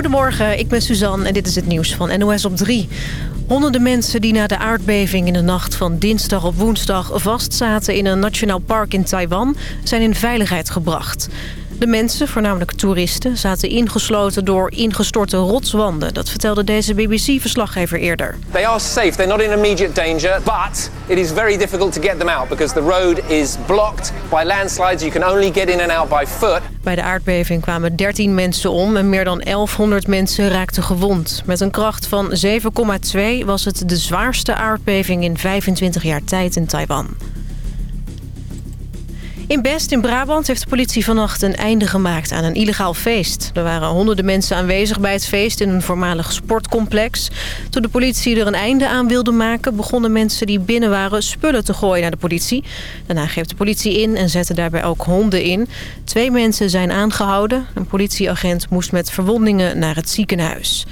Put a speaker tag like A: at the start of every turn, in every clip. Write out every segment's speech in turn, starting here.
A: Goedemorgen, ik ben Suzanne en dit is het nieuws van NOS op 3. Honderden mensen die na de aardbeving in de nacht van dinsdag op woensdag... vastzaten in een nationaal park in Taiwan, zijn in veiligheid gebracht. De mensen, voornamelijk toeristen, zaten ingesloten door ingestorte rotswanden. Dat vertelde deze BBC-verslaggever eerder.
B: They are safe. They're not in immediate danger, but it is very difficult to get them out because the road is blocked by landslides. You can only get in and out by foot.
A: Bij de aardbeving kwamen 13 mensen om en meer dan 1100 mensen raakten gewond. Met een kracht van 7,2 was het de zwaarste aardbeving in 25 jaar tijd in Taiwan. In Best in Brabant heeft de politie vannacht een einde gemaakt aan een illegaal feest. Er waren honderden mensen aanwezig bij het feest in een voormalig sportcomplex. Toen de politie er een einde aan wilde maken... begonnen mensen die binnen waren spullen te gooien naar de politie. Daarna greep de politie in en zette daarbij ook honden in. Twee mensen zijn aangehouden. Een politieagent moest met verwondingen naar het ziekenhuis.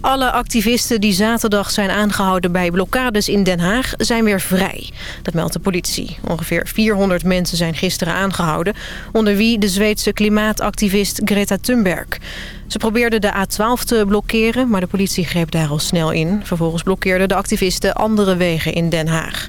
A: Alle activisten die zaterdag zijn aangehouden bij blokkades in Den Haag zijn weer vrij. Dat meldt de politie. Ongeveer 400 mensen zijn gisteren aangehouden. Onder wie de Zweedse klimaatactivist Greta Thunberg. Ze probeerden de A12 te blokkeren, maar de politie greep daar al snel in. Vervolgens blokkeerden de activisten andere wegen in Den Haag.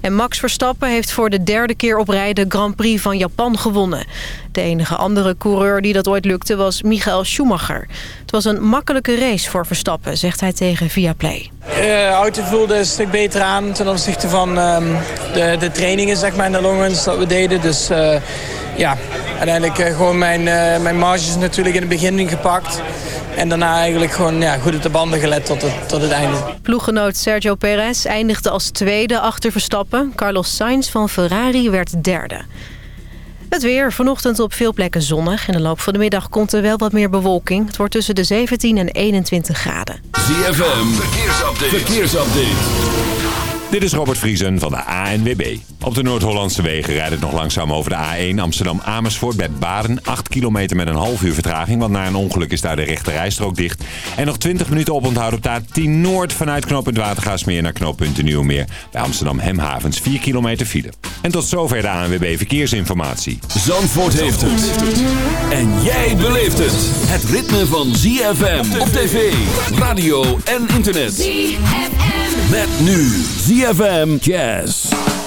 A: En Max Verstappen heeft voor de derde keer op rij de Grand Prix van Japan gewonnen. De enige andere coureur die dat ooit lukte was Michael Schumacher. Het was een makkelijke race voor Verstappen, zegt hij tegen Viaplay.
C: De auto voelde een stuk beter aan ten opzichte van um, de, de trainingen zeg maar, in de longruns dat we deden. Dus uh, ja, uiteindelijk uh, gewoon mijn, uh, mijn marges natuurlijk in het begin gepakt. En daarna eigenlijk gewoon ja, goed op de banden gelet tot het, tot het einde.
A: Ploeggenoot Sergio Perez eindigde als tweede achter Verstappen. Carlos Sainz van Ferrari werd derde. Het weer. Vanochtend op veel plekken zonnig. In de loop van de middag komt er wel wat meer bewolking. Het wordt tussen de 17 en 21 graden.
D: ZFM. Verkeersupdate. Verkeersupdate. Dit is Robert Vriesen van de ANWB. Op de Noord-Hollandse wegen rijdt het nog langzaam over de A1 Amsterdam-Amersfoort bij Baden. 8 kilometer met een half uur vertraging, want na een ongeluk is daar de rechte rijstrook dicht. En nog 20 minuten oponthoud op de A10 Noord vanuit knooppunt Watergaasmeer naar knooppunt Nieuwmeer. Bij Amsterdam Hemhavens 4 kilometer file. En tot zover de ANWB Verkeersinformatie.
E: Zandvoort heeft het. En jij beleeft het. Het ritme van ZFM op tv, radio en internet.
F: ZFM.
E: Met nu ZFM Jazz.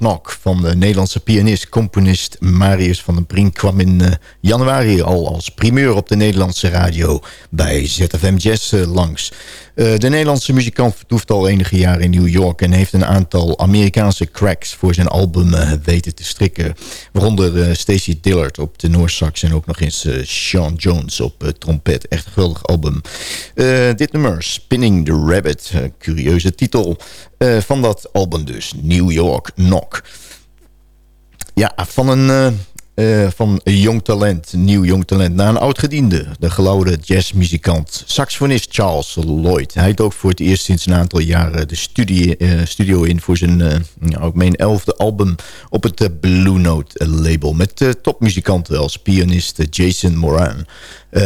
G: Knock van de Nederlandse pianist, componist Marius van den Brink kwam in uh, januari al als primeur op de Nederlandse radio bij ZFM Jazz uh, langs. De Nederlandse muzikant vertoeft al enige jaren in New York en heeft een aantal Amerikaanse cracks voor zijn album weten te strikken. Waaronder Stacey Dillard op de sax en ook nog eens Sean Jones op trompet. Echt een geweldig album. dit nummer, Spinning the Rabbit, curieuze titel van dat album dus, New York Knock. Ja, van een, uh, van jong talent, nieuw jong talent... naar een oud-gediende, de gelouden jazzmuzikant... saxofonist Charles Lloyd. Hij dook voor het eerst sinds een aantal jaren de studie, uh, studio in... voor zijn, uh, ook mijn elfde album op het Blue Note label... met topmuzikanten als pianist Jason Moran...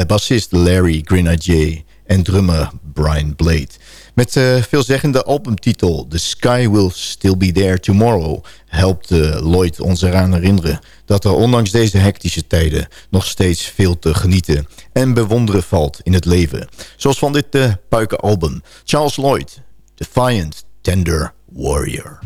G: bassist Larry Grenadier en drummer Brian Blade... Met uh, veelzeggende albumtitel The Sky Will Still Be There Tomorrow... helpt uh, Lloyd ons eraan herinneren dat er ondanks deze hectische tijden... nog steeds veel te genieten en bewonderen valt in het leven. Zoals van dit uh, puikenalbum. Charles Lloyd, Defiant Tender Warrior.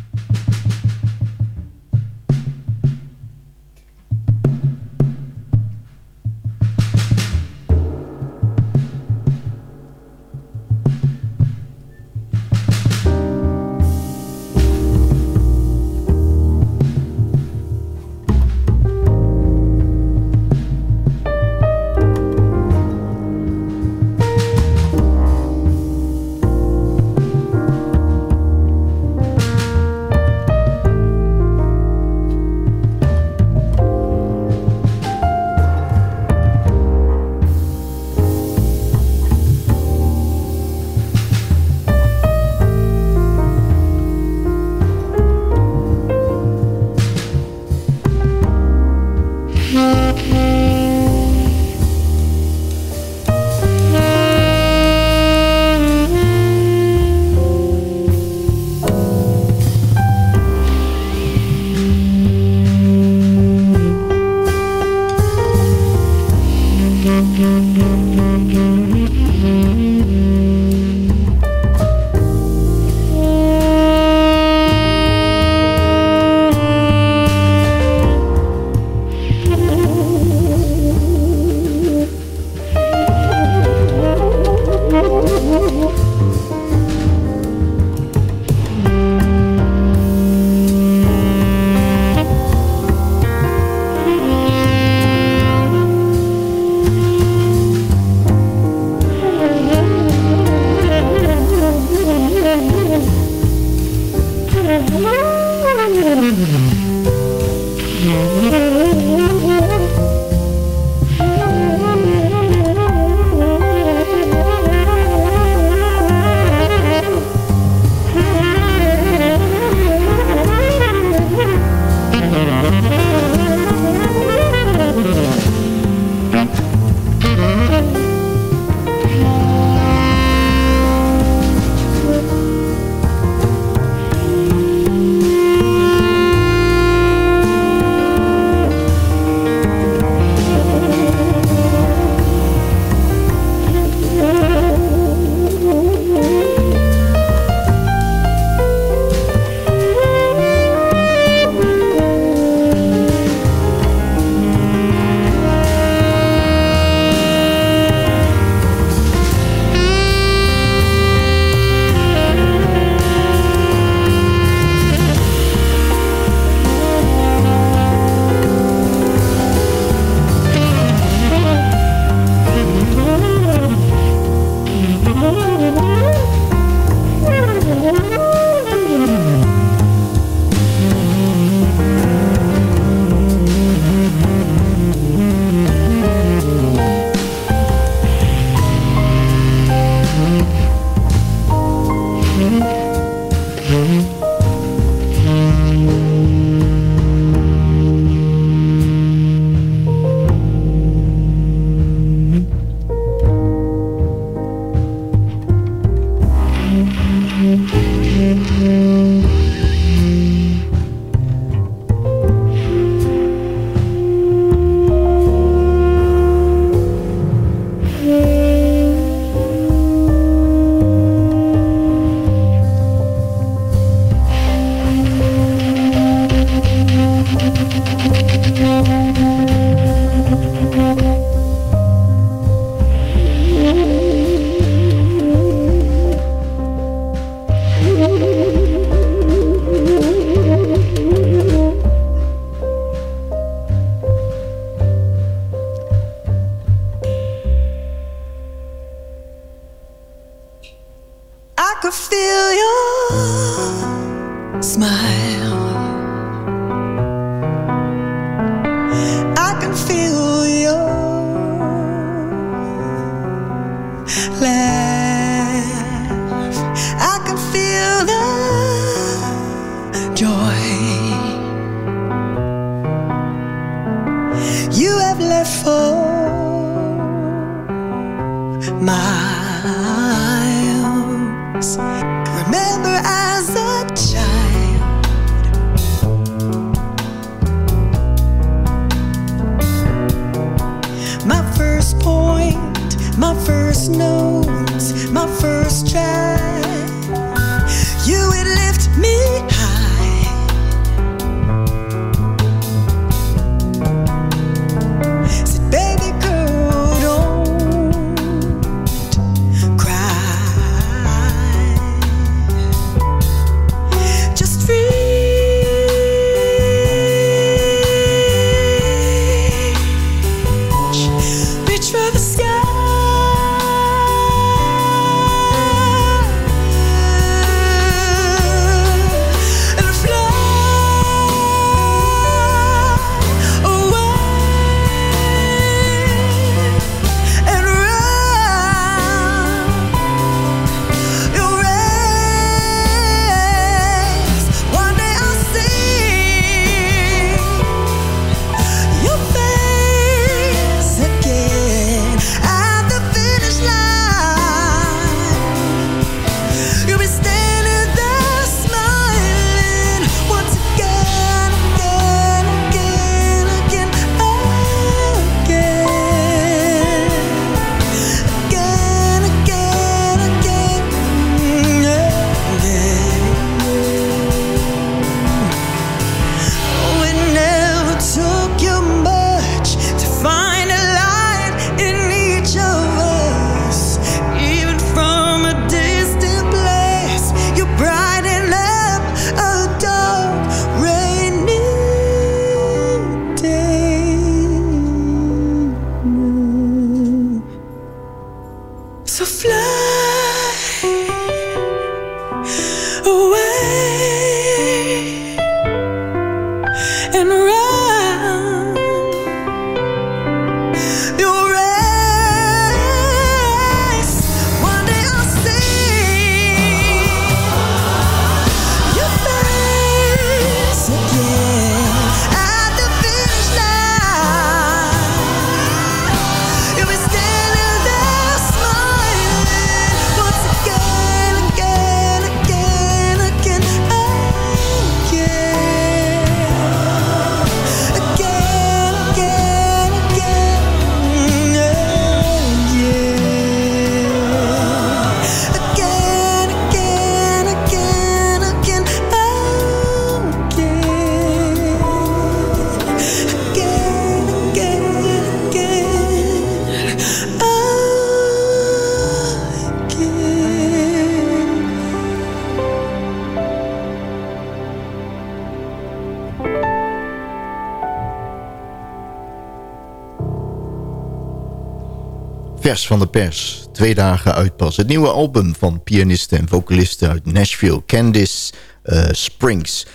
G: Van de pers. Twee dagen uitpas. Het nieuwe album van pianiste en vocaliste uit Nashville. Candice uh, Springs.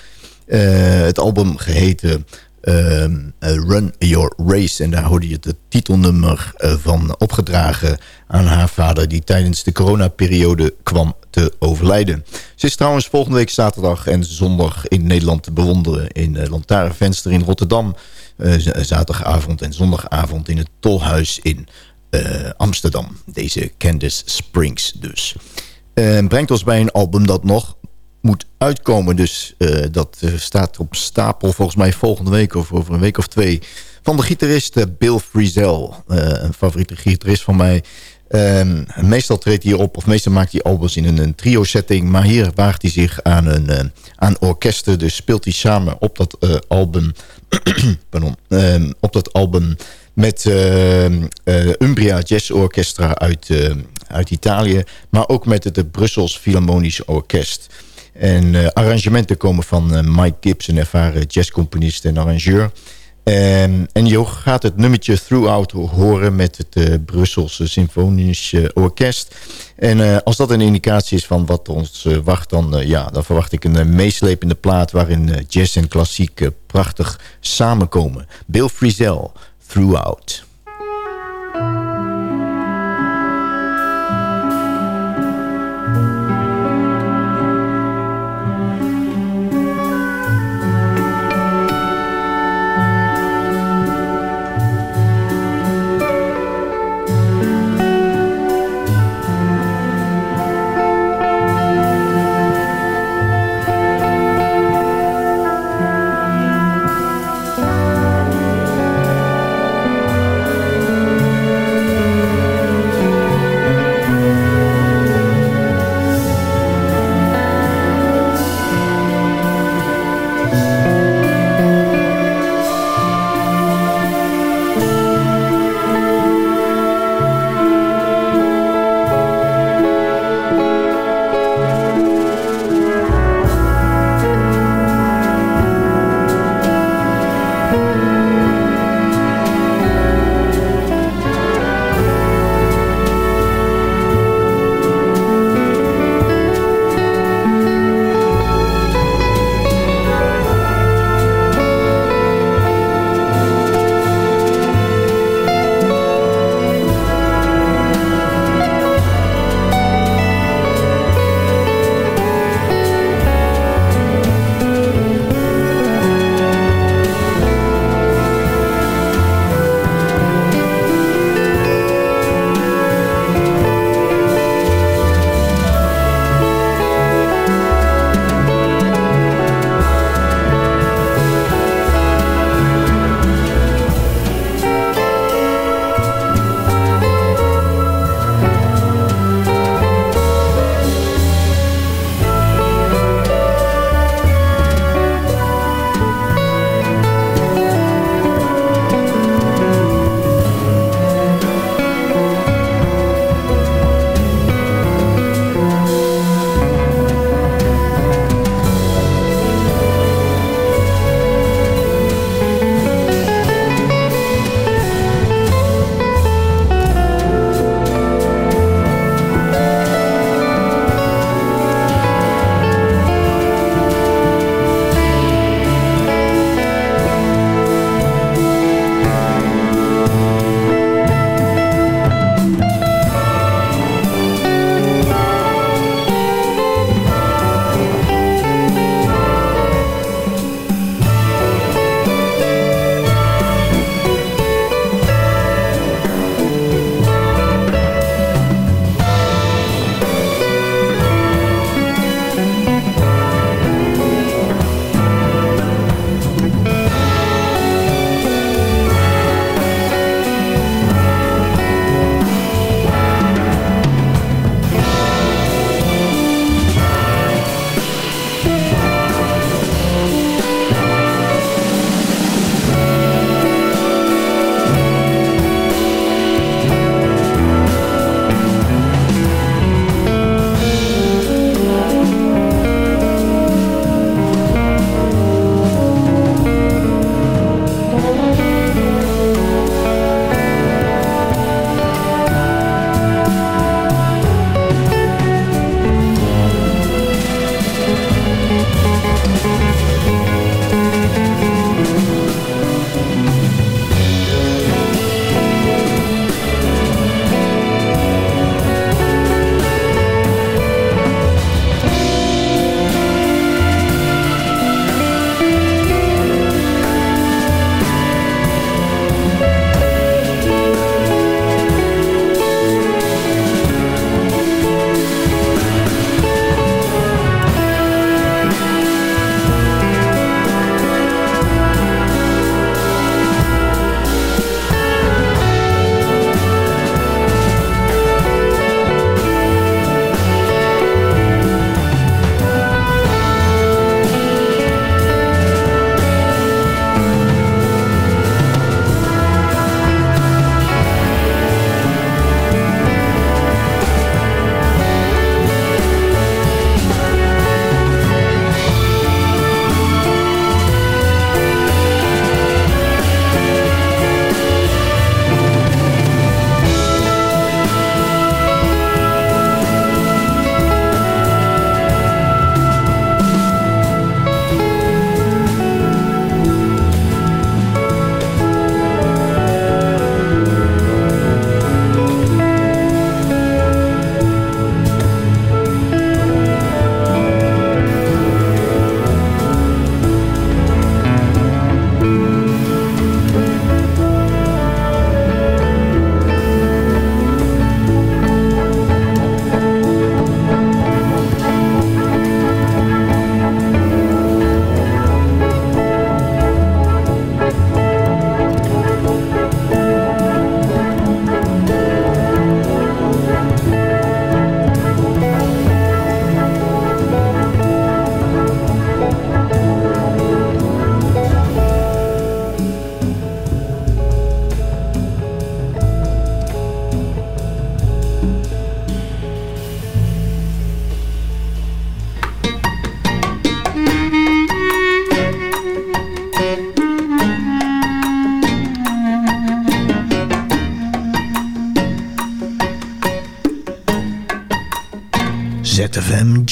G: Uh, het album geheten uh, Run Your Race. En daar hoorde je het titelnummer van opgedragen aan haar vader... die tijdens de coronaperiode kwam te overlijden. Ze is trouwens volgende week zaterdag en zondag in Nederland te bewonderen... in uh, Lantaarnvenster in Rotterdam... zaterdagavond en zondagavond in het Tolhuis in uh, Amsterdam. Deze Candice Springs dus. Uh, brengt ons bij een album dat nog moet uitkomen. Dus uh, dat staat op stapel volgens mij volgende week of over een week of twee. Van de gitarist Bill Frisell. een favoriete gitarist van mij. Ehm, meestal treedt hij op, of meestal maakt hij albums in een, een trio-setting. Maar hier waagt hij zich aan, een, aan orkesten. Dus speelt hij samen op dat album... pardon, ehm, op dat album met uh, uh, Umbria Jazz Orchestra uit, uh, uit Italië. Maar ook met het Brussels Philharmonisch Orkest. En arrangementen komen van Mike Gibbs, een ervaren jazzcomponist en arrangeur. En, en je gaat het nummertje Throughout horen met het Brusselse Symfonisch Orkest. En als dat een indicatie is van wat ons wacht, dan, ja, dan verwacht ik een meeslepende plaat... waarin jazz en klassiek prachtig samenkomen. Bill Frisell throughout.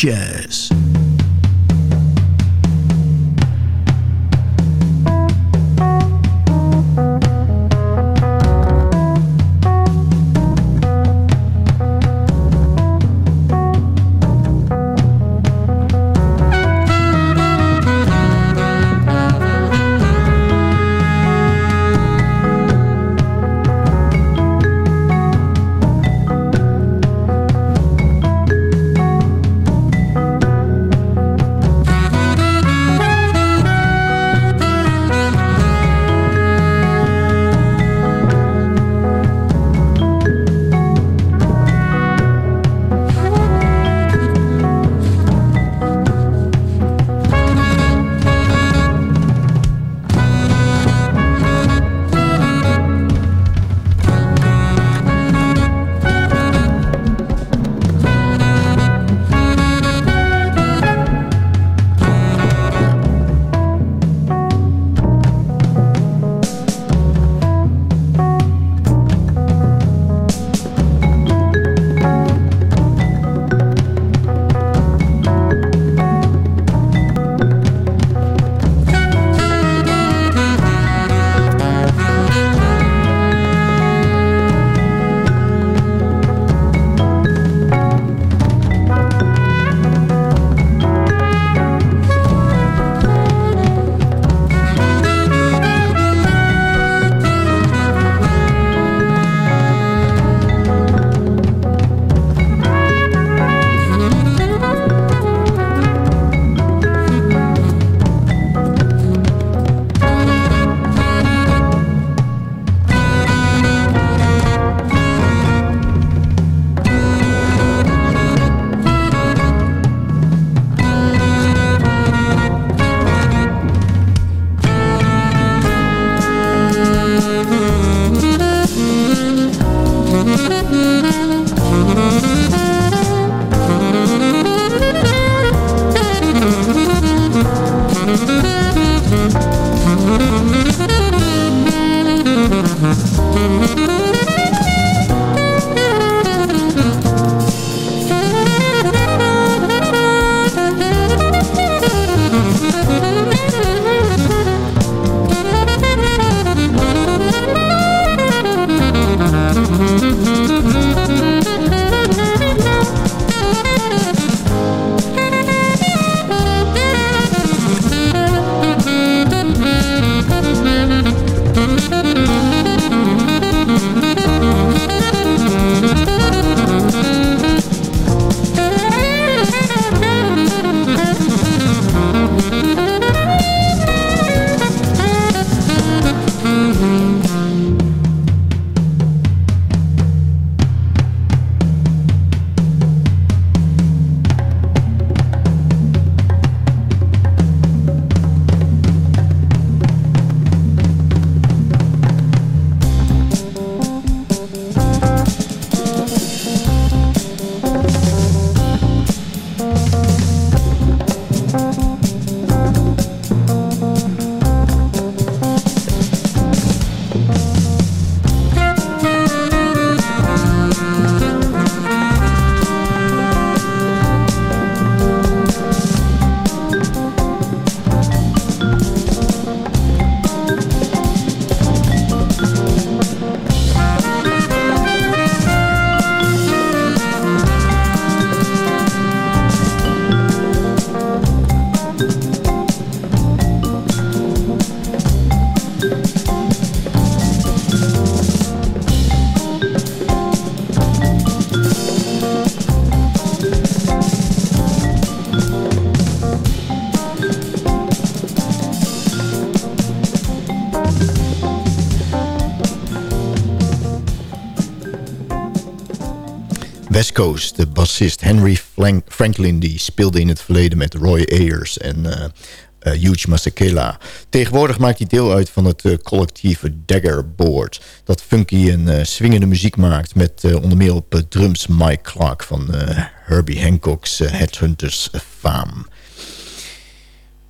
G: ZFM De bassist Henry Franklin die speelde in het verleden met Roy Ayers en uh, uh, Huge Masekela. Tegenwoordig maakt hij deel uit van het uh, collectieve Dagger Board... dat funky en swingende muziek maakt... met onder meer op drums Mike Clark van Herbie Hancock's Headhunters Fame.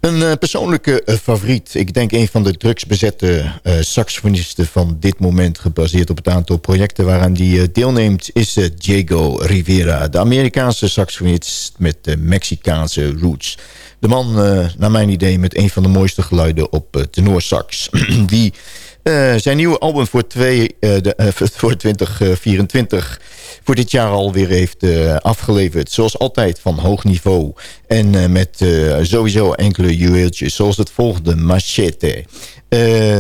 G: Een uh, persoonlijke uh, favoriet. Ik denk een van de drugsbezette uh, saxofonisten van dit moment... gebaseerd op het aantal projecten waaraan hij deelneemt... is Diego Rivera. De Amerikaanse saxofonist met de Mexicaanse roots. De man, naar mijn idee, met een van de mooiste geluiden op tenorsax. Die zijn nieuwe album voor, twee, de, voor 2024 voor dit jaar alweer heeft uh, afgeleverd. Zoals altijd van hoog niveau. En uh, met uh, sowieso enkele juweeltjes. Zoals het volgende, Machete.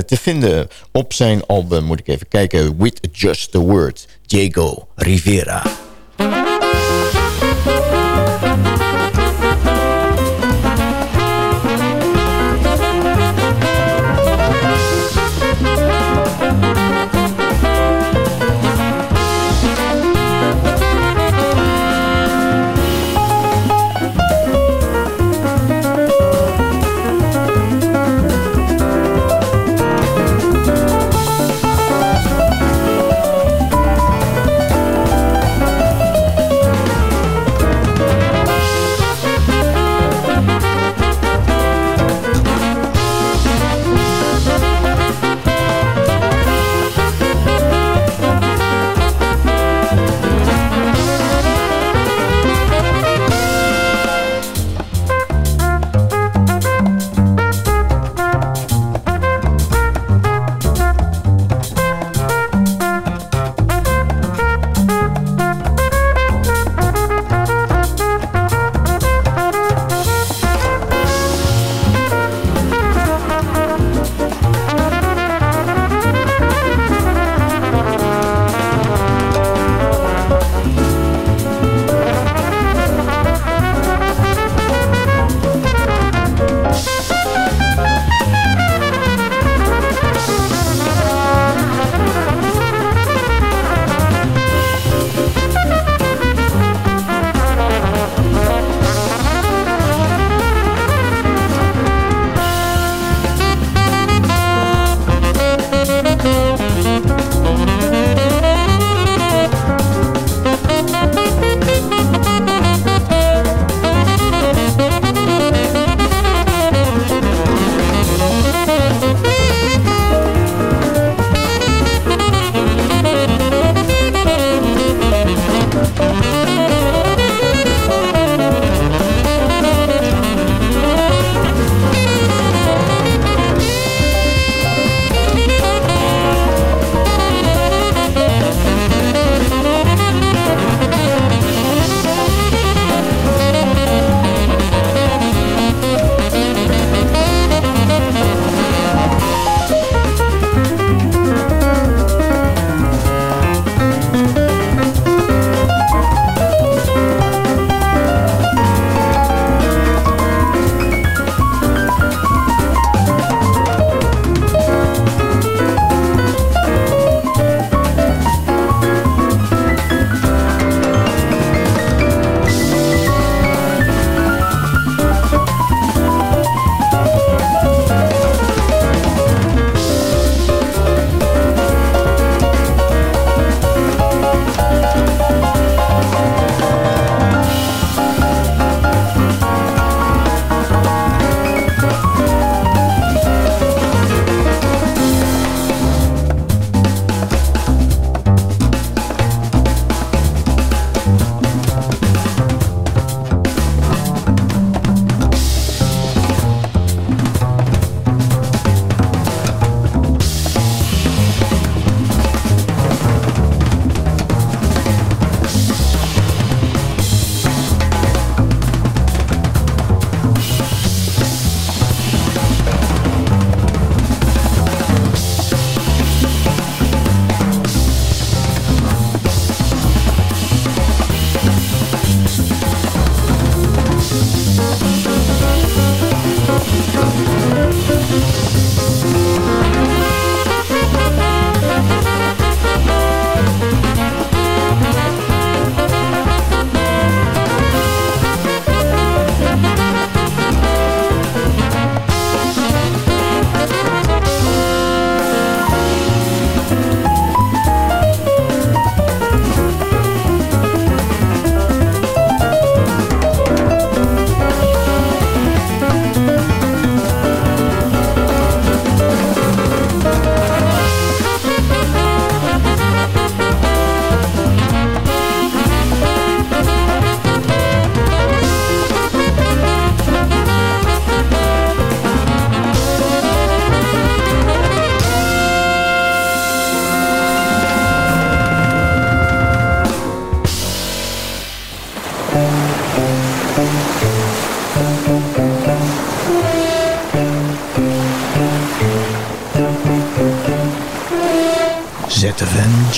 G: te vinden op zijn album, moet ik even kijken. With Just The Word, Diego Rivera.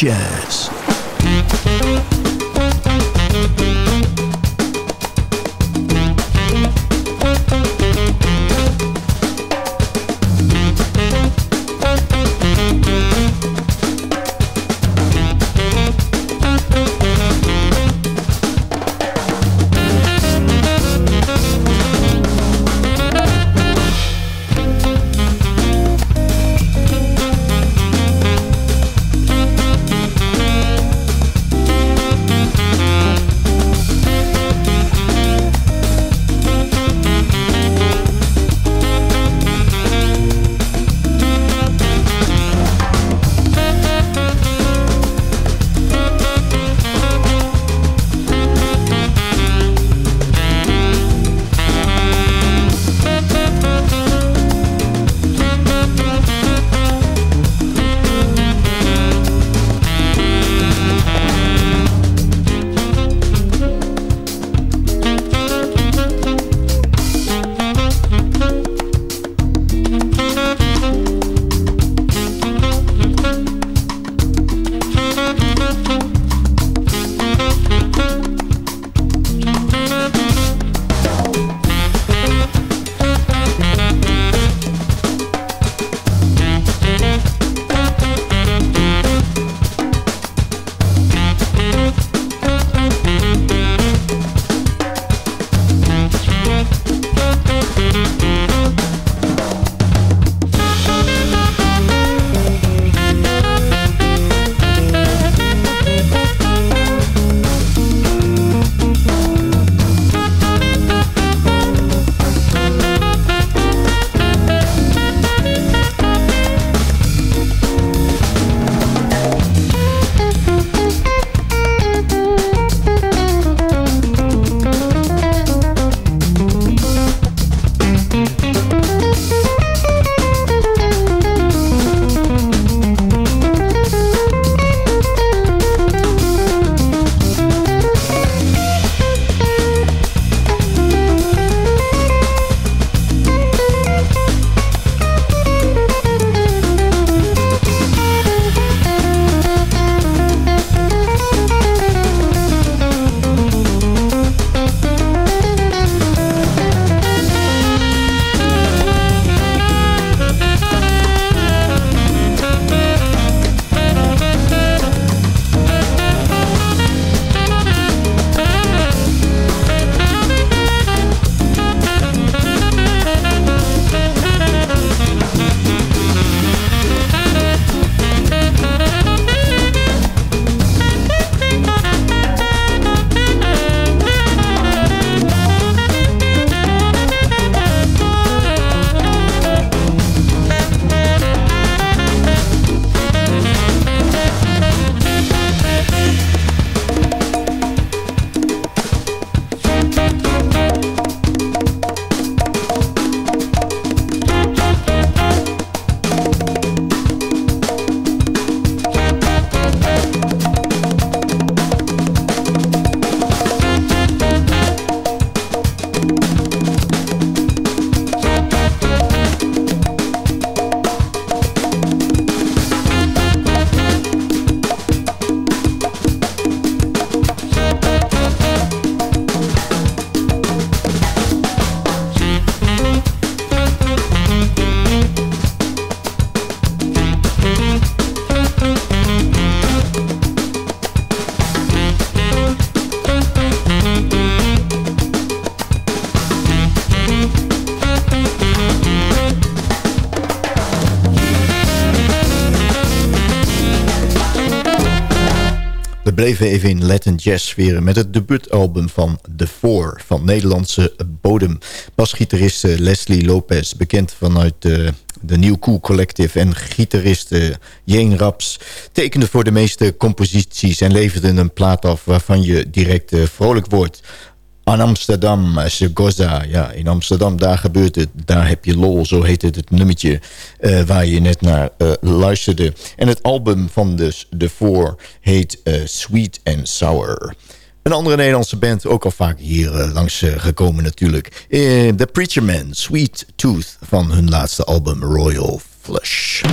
G: ZFM Jazz. bleven even in Latin jazz sferen... met het debuutalbum van The Four van Nederlandse bodem. Basgitarist Leslie Lopez, bekend vanuit de, de New Cool Collective... en gitarist Jane Raps tekende voor de meeste composities... en leverde een plaat af waarvan je direct vrolijk wordt aan Amsterdam, Segoza. Ja, in Amsterdam, daar gebeurt het. Daar heb je lol, zo heet het, het nummertje uh, waar je net naar uh, luisterde. En het album van de, de Four heet uh, Sweet and Sour. Een andere Nederlandse band, ook al vaak hier langs gekomen natuurlijk. The Preacher Man, Sweet Tooth, van hun laatste album Royal Flush.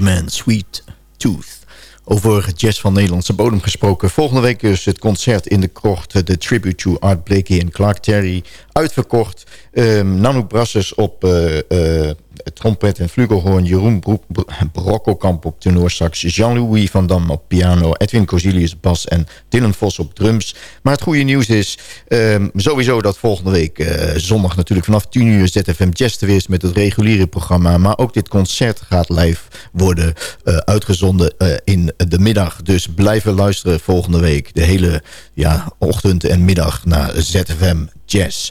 G: Man, Sweet Tooth. Over jazz van Nederlandse bodem gesproken. Volgende week is het concert in de krocht. De tribute to Art Blakey en Clark Terry. Uitverkocht. Um, Nanook Brasses op uh, uh, trompet en flugelhoorn. Jeroen Brokkelkamp op tenorsax. Jean-Louis van Dam op piano. Edwin Cozilius bas en Dylan Vos op drums. Maar het goede nieuws is um, sowieso dat volgende week uh, zondag natuurlijk vanaf 10 uur ZFM Jazz te wees met het reguliere programma. Maar ook dit concert gaat live worden uitgezonden in de middag. Dus blijven luisteren volgende week. De hele ja, ochtend en middag naar ZFM Jazz.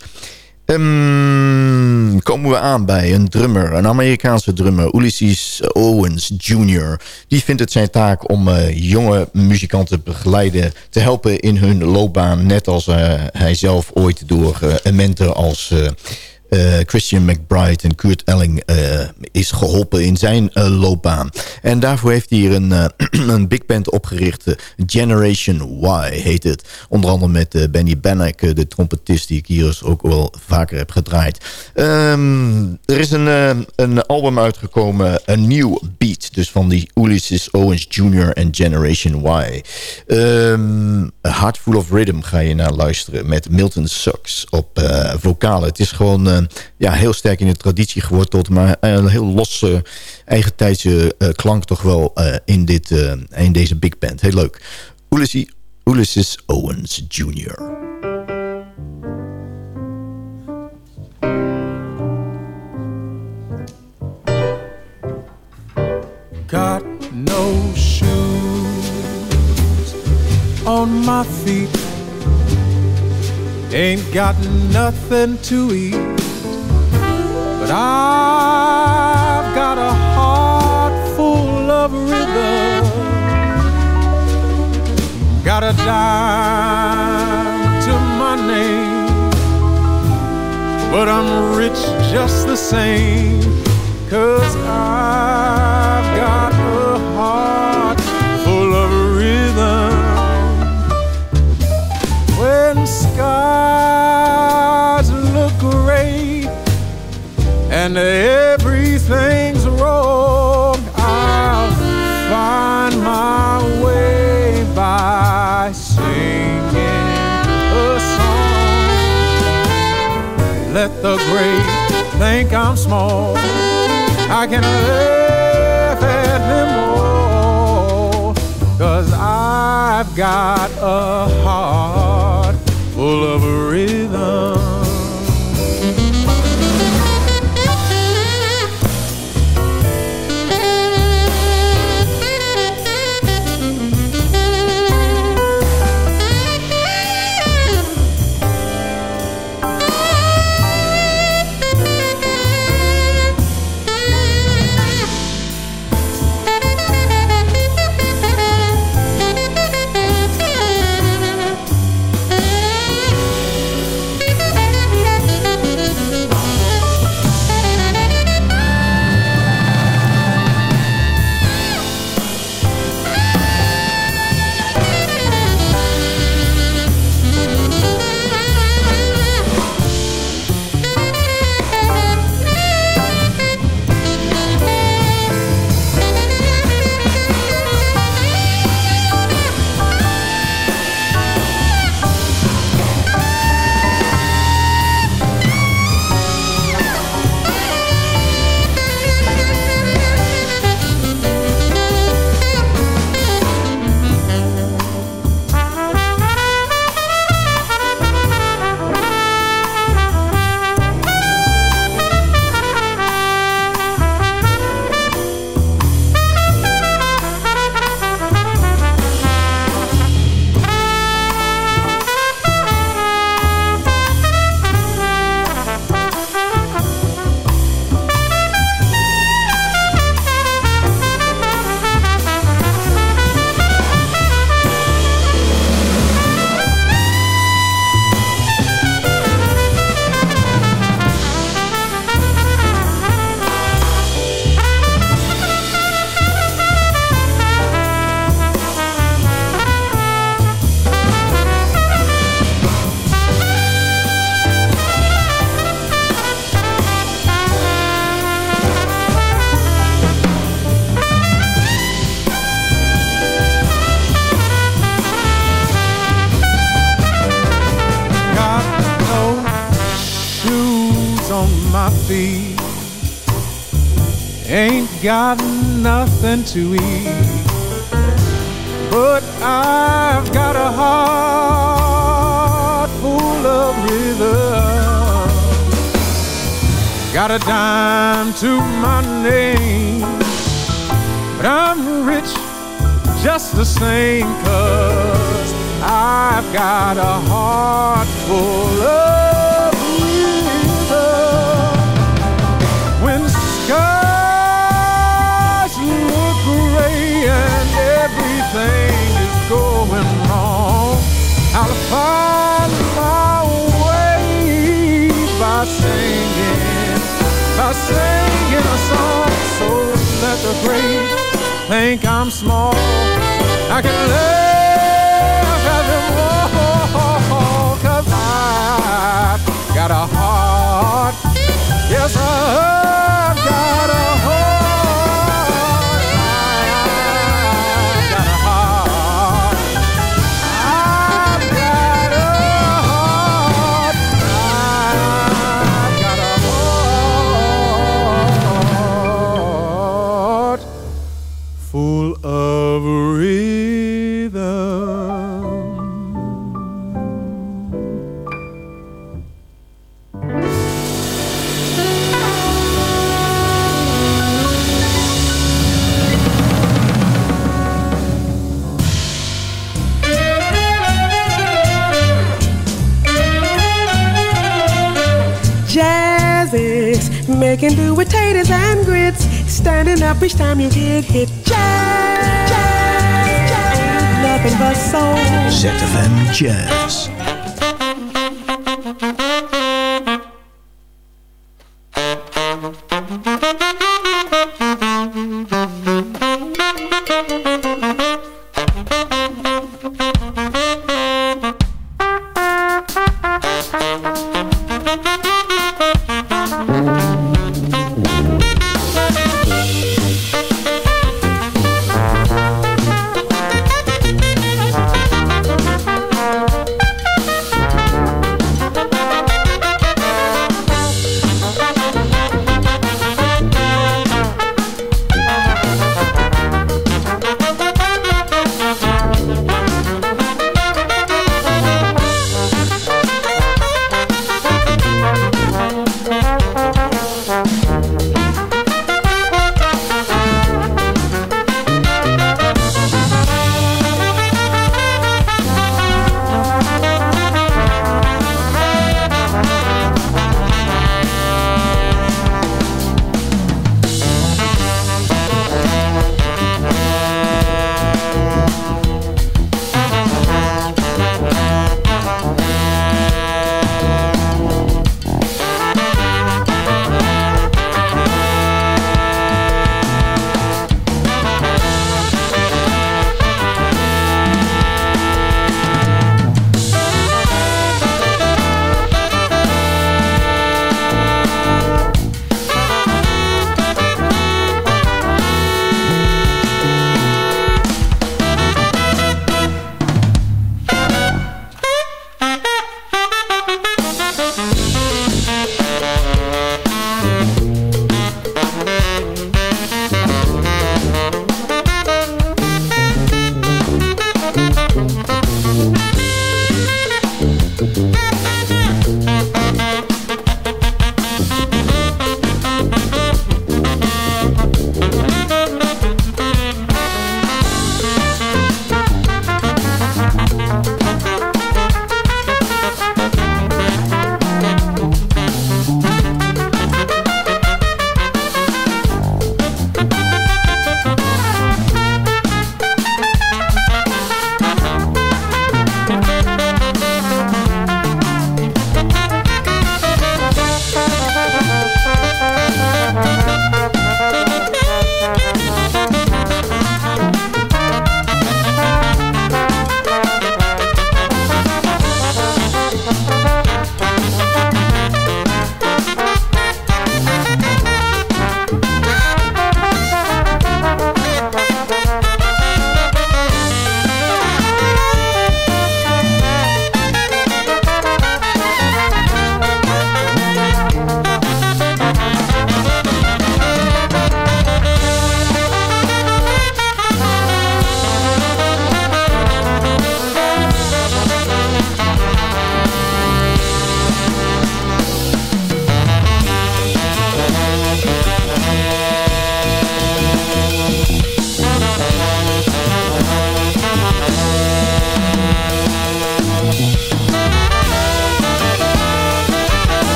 G: Um, komen we aan bij een drummer, een Amerikaanse drummer, Ulysses Owens Jr. Die vindt het zijn taak om uh, jonge muzikanten te begeleiden, te helpen in hun loopbaan. Net als uh, hij zelf ooit door uh, een mentor als uh, Christian McBride en Kurt Elling uh, is geholpen in zijn uh, loopbaan. En daarvoor heeft hij hier een, een big band opgericht. Generation Y heet het. Onder andere met Benny Bannock, de trompetist die ik hier dus ook wel vaker heb gedraaid. Um, er is een, een album uitgekomen, een nieuw beat. Dus van die Ulysses Owens Jr. en Generation Y. Um, Heart Full of Rhythm ga je naar luisteren met Milton Sucks op vocalen. Het is gewoon ja, heel sterk in de traditie geworteld. Maar een heel losse, eigen tijdse klank toch wel in, dit, in deze big band. Heel leuk. Ulysses, Ulysses Owens Jr.
H: Got no shoes on my feet Ain't got nothing to eat But I've got a heart full of rhythm. Got a dime to my name. But I'm rich just the same. Cause I've and everything's wrong, I'll find my way by singing a song. Let the great think I'm small. I can laugh at them all, cause I've got a heart full of rhythm. To eat, but I've got a heart full of rhythm. Got a dime to my name, but I'm rich just the same, cause I've got a heart full of everything is going wrong, I'll find my way by singing, by singing a song so that the great think I'm small. I can laugh at them all, cause I've got a heart. Yes, I've got a heart.
I: Standing up each time you get hit. Jazz, jazz, jazz. Nothing but soul.
G: ZFM Jazz.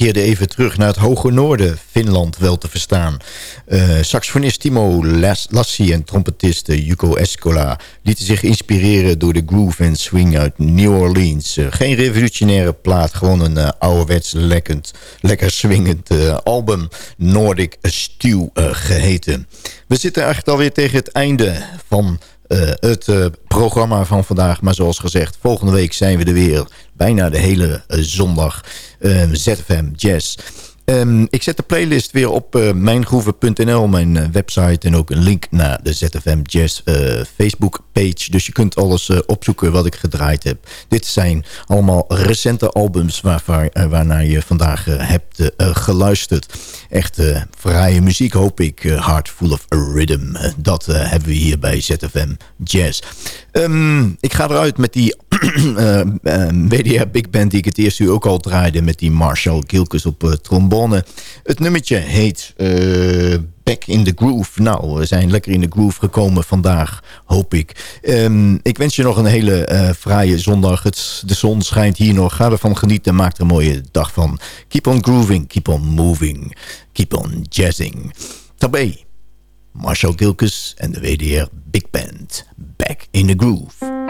G: Keerde even terug naar het hoge noorden, Finland wel te verstaan. Uh, Timo Lassi en trompetist Yuko Escola lieten zich inspireren door de groove en swing uit New Orleans. geen revolutionaire plaat, gewoon een ouderwets lekkend, lekker swingend album, Nordic Stew geheten. We zitten eigenlijk alweer tegen het einde van uh, het uh, programma van vandaag. Maar zoals gezegd, volgende week zijn we er weer. Bijna de hele uh, zondag. ZFM Jazz. Um, ik zet de playlist weer op uh, mijngroeven.nl, mijn uh, website... en ook een link naar de ZFM Jazz uh, Facebook page. Dus je kunt alles opzoeken wat ik gedraaid heb. Dit zijn allemaal recente albums waarvan, waarnaar je vandaag hebt geluisterd. Echt fraaie muziek, hoop ik. Heart Full of Rhythm. dat hebben we hier bij ZFM Jazz. Um, ik ga eruit met die WDR Big Band... die ik het eerst u ook al draaide... met die Marshall Gilkes op trombone het nummertje heet Back in the Groove. Nou, we zijn lekker in de groove gekomen vandaag, hoop ik. Um, ik wens je nog een hele uh, fraaie zondag. Het, de zon schijnt hier nog. Ga ervan genieten. Maak er een mooie dag van. Keep on grooving. Keep on moving. Keep on jazzing. Tabé. Marshall Gilkes en de WDR Big Band. Back in the Groove.